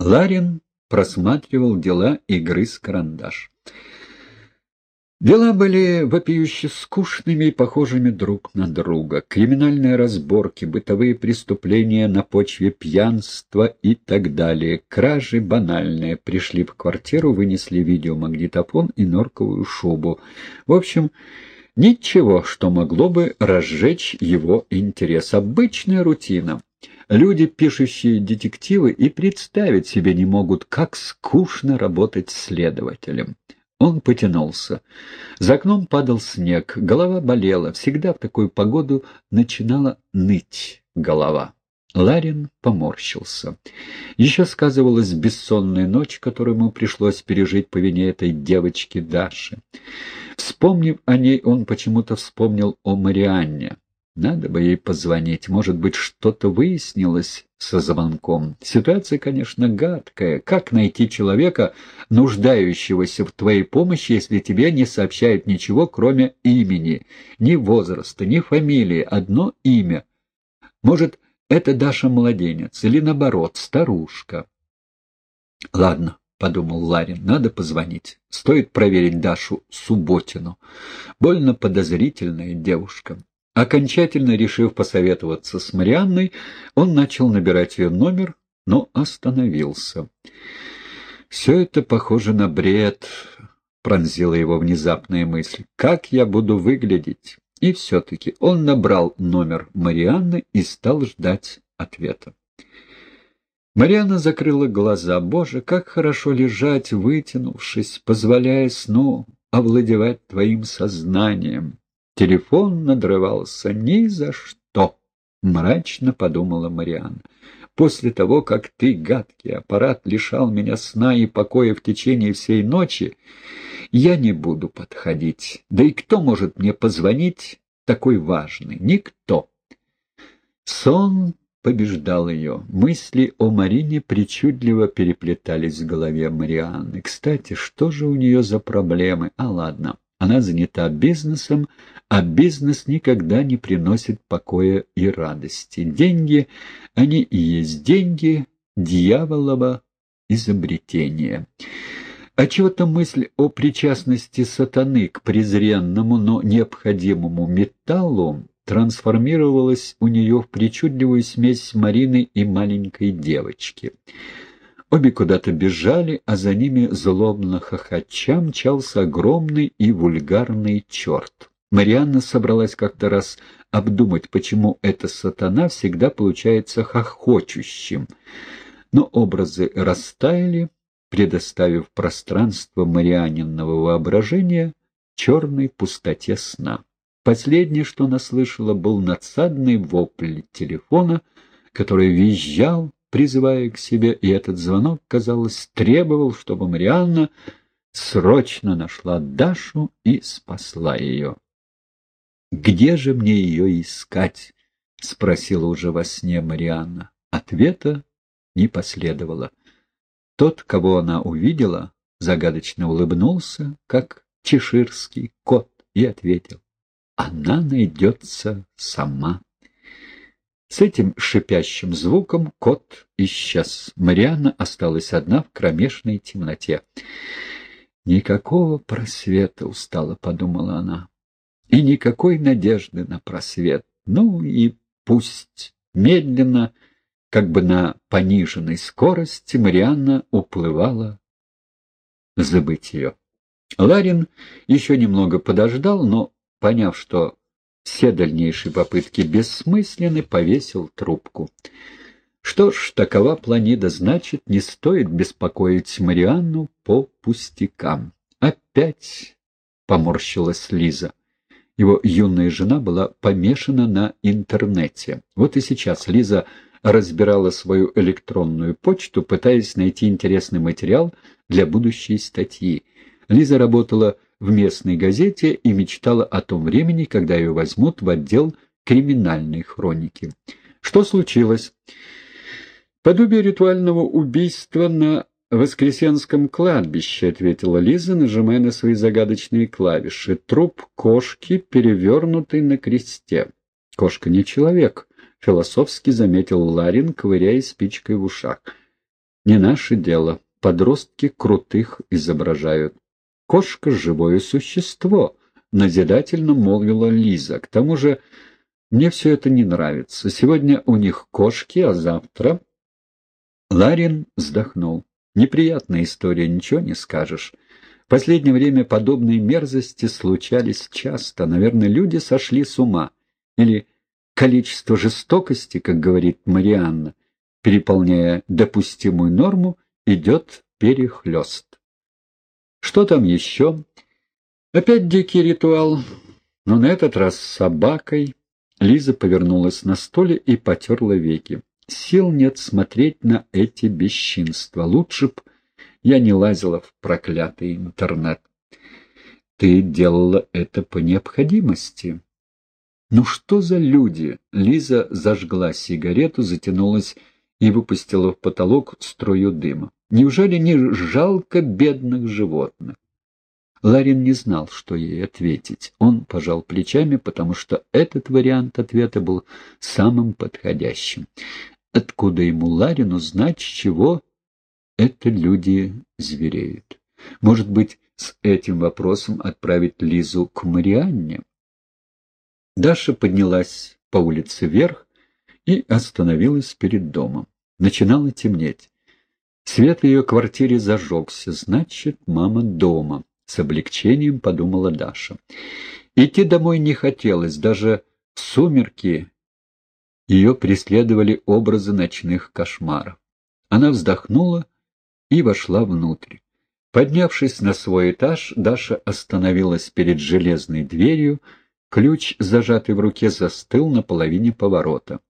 Ларин просматривал дела игры с карандаш. Дела были вопиюще скучными и похожими друг на друга. Криминальные разборки, бытовые преступления на почве пьянства и так далее. Кражи банальные. Пришли в квартиру, вынесли видеомагнитофон и норковую шубу. В общем, ничего, что могло бы разжечь его интерес. Обычная рутина. Люди, пишущие детективы, и представить себе не могут, как скучно работать следователем. Он потянулся. За окном падал снег, голова болела. Всегда в такую погоду начинала ныть голова. Ларин поморщился. Еще сказывалась бессонная ночь, которую ему пришлось пережить по вине этой девочки Даши. Вспомнив о ней, он почему-то вспомнил о Марианне. Надо бы ей позвонить, может быть, что-то выяснилось со звонком. Ситуация, конечно, гадкая. Как найти человека, нуждающегося в твоей помощи, если тебе не сообщают ничего, кроме имени, ни возраста, ни фамилии, одно имя? Может, это Даша-младенец или, наоборот, старушка? Ладно, — подумал Ларин, — надо позвонить. Стоит проверить Дашу Субботину. Больно подозрительная девушка. Окончательно решив посоветоваться с Марианной, он начал набирать ее номер, но остановился. «Все это похоже на бред», — пронзила его внезапная мысль. «Как я буду выглядеть?» И все-таки он набрал номер Марианны и стал ждать ответа. Марианна закрыла глаза. «Боже, как хорошо лежать, вытянувшись, позволяя сну овладевать твоим сознанием!» Телефон надрывался ни за что, — мрачно подумала Марианна. После того, как ты, гадкий аппарат, лишал меня сна и покоя в течение всей ночи, я не буду подходить. Да и кто может мне позвонить такой важный? Никто. Сон побеждал ее. Мысли о Марине причудливо переплетались в голове Марианны. Кстати, что же у нее за проблемы? А ладно, она занята бизнесом, а бизнес никогда не приносит покоя и радости. Деньги, они и есть деньги, дьяволово изобретение. А чего-то мысль о причастности сатаны к презренному, но необходимому металлу трансформировалась у нее в причудливую смесь Марины и маленькой девочки. Обе куда-то бежали, а за ними злобно хохоча мчался огромный и вульгарный черт. Марианна собралась как-то раз обдумать, почему эта сатана всегда получается хохочущим. Но образы растаяли, предоставив пространство Марианинного воображения черной пустоте сна. Последнее, что она слышала, был надсадный вопль телефона, который визжал, призывая к себе, и этот звонок, казалось, требовал, чтобы Марианна срочно нашла Дашу и спасла ее. «Где же мне ее искать?» — спросила уже во сне Марианна. Ответа не последовало. Тот, кого она увидела, загадочно улыбнулся, как чеширский кот, и ответил. «Она найдется сама». С этим шипящим звуком кот исчез. Марианна осталась одна в кромешной темноте. «Никакого просвета, — устало подумала она и никакой надежды на просвет. Ну и пусть медленно, как бы на пониженной скорости, Марианна уплывала в забытье. Ларин еще немного подождал, но, поняв, что все дальнейшие попытки бессмысленны, повесил трубку. Что ж, такова планида, значит, не стоит беспокоить Марианну по пустякам. Опять поморщилась Лиза. Его юная жена была помешана на интернете. Вот и сейчас Лиза разбирала свою электронную почту, пытаясь найти интересный материал для будущей статьи. Лиза работала в местной газете и мечтала о том времени, когда ее возьмут в отдел криминальной хроники. Что случилось? Подобие ритуального убийства на «Воскресенском кладбище», — ответила Лиза, нажимая на свои загадочные клавиши. «Труп кошки, перевернутый на кресте». «Кошка не человек», — философски заметил Ларин, ковыряя спичкой в ушах. Не наше дело. Подростки крутых изображают. Кошка — живое существо, — назидательно молвила Лиза. К тому же мне все это не нравится. Сегодня у них кошки, а завтра... Ларин вздохнул. Неприятная история, ничего не скажешь. В последнее время подобные мерзости случались часто. Наверное, люди сошли с ума. Или количество жестокости, как говорит Марианна, переполняя допустимую норму, идет перехлест. Что там еще? Опять дикий ритуал, но на этот раз с собакой. Лиза повернулась на столе и потерла веки. Сил нет смотреть на эти бесчинства. Лучше б я не лазила в проклятый интернет. Ты делала это по необходимости. Ну что за люди? Лиза зажгла сигарету, затянулась и выпустила в потолок струю дыма. Неужели не жалко бедных животных? Ларин не знал, что ей ответить. Он пожал плечами, потому что этот вариант ответа был самым подходящим. Откуда ему, Ларину, знать, чего это люди звереют? Может быть, с этим вопросом отправить Лизу к Марианне? Даша поднялась по улице вверх и остановилась перед домом. Начинало темнеть. Свет в ее квартире зажегся, значит, мама дома. С облегчением подумала Даша. Идти домой не хотелось, даже в сумерки ее преследовали образы ночных кошмаров. Она вздохнула и вошла внутрь. Поднявшись на свой этаж, Даша остановилась перед железной дверью, ключ, зажатый в руке, застыл на половине поворота.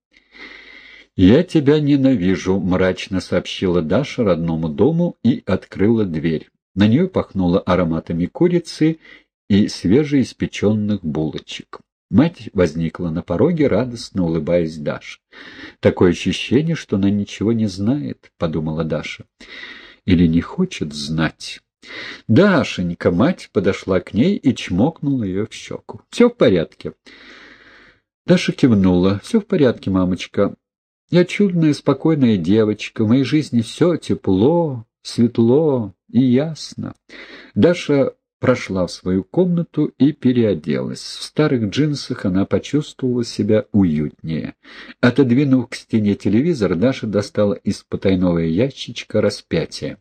«Я тебя ненавижу», — мрачно сообщила Даша родному дому и открыла дверь. На нее пахнуло ароматами курицы и свежеиспеченных булочек. Мать возникла на пороге, радостно улыбаясь Даше. «Такое ощущение, что она ничего не знает», — подумала Даша. «Или не хочет знать». Дашенька, мать подошла к ней и чмокнула ее в щеку. «Все в порядке». Даша кивнула. «Все в порядке, мамочка. Я чудная, спокойная девочка. В моей жизни все тепло, светло и ясно. Даша прошла в свою комнату и переоделась. В старых джинсах она почувствовала себя уютнее. Отодвинув к стене телевизор, Даша достала из потайного ящичка распятие.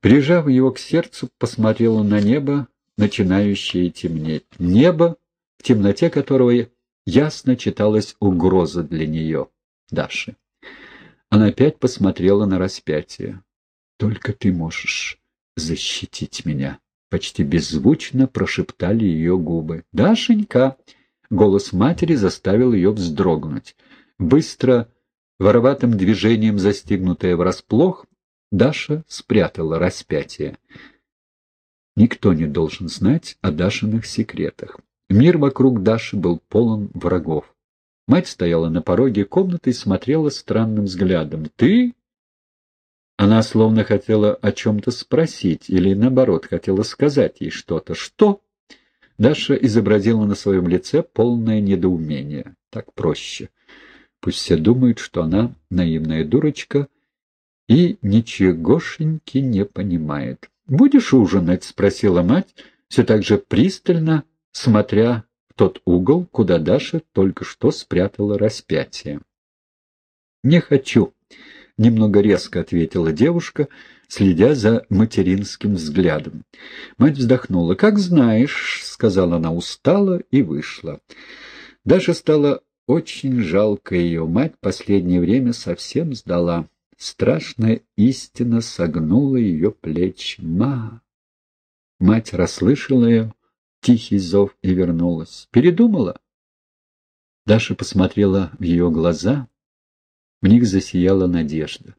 Прижав его к сердцу, посмотрела на небо, начинающее темнеть. Небо, в темноте которого ясно читалась угроза для нее, Даши. Она опять посмотрела на распятие. Только ты можешь защитить меня. Почти беззвучно прошептали ее губы. «Дашенька!» Голос матери заставил ее вздрогнуть. Быстро, вороватым движением застигнутая врасплох, Даша спрятала распятие. Никто не должен знать о Дашиных секретах. Мир вокруг Даши был полон врагов. Мать стояла на пороге комнаты и смотрела странным взглядом. «Ты?» Она словно хотела о чем-то спросить или, наоборот, хотела сказать ей что-то. «Что?» Даша изобразила на своем лице полное недоумение. Так проще. Пусть все думают, что она наивная дурочка и ничегошеньки не понимает. «Будешь ужинать?» — спросила мать, все так же пристально, смотря тот угол, куда Даша только что спрятала распятие. «Не хочу», — немного резко ответила девушка, следя за материнским взглядом. Мать вздохнула. «Как знаешь», — сказала она устало и вышла. Даша стало очень жалко ее. Мать последнее время совсем сдала. Страшная истина согнула ее плечи. «Ма!» Мать расслышала ее, тихий зов, и вернулась. «Передумала?» Даша посмотрела в ее глаза, в них засияла надежда.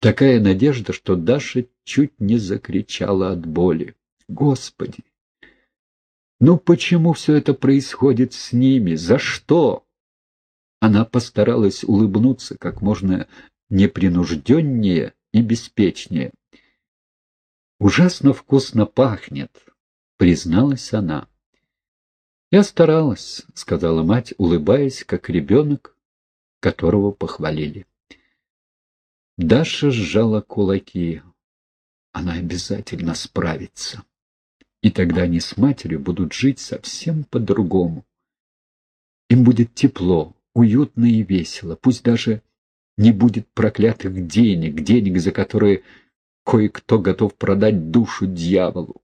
Такая надежда, что Даша чуть не закричала от боли. Господи! Ну почему все это происходит с ними? За что? Она постаралась улыбнуться как можно непринужденнее и беспечнее. «Ужасно вкусно пахнет», — призналась она. «Я старалась», — сказала мать, улыбаясь, как ребенок, которого похвалили. Даша сжала кулаки. Она обязательно справится. И тогда они с матерью будут жить совсем по-другому. Им будет тепло, уютно и весело. Пусть даже не будет проклятых денег, денег, за которые кое-кто готов продать душу дьяволу.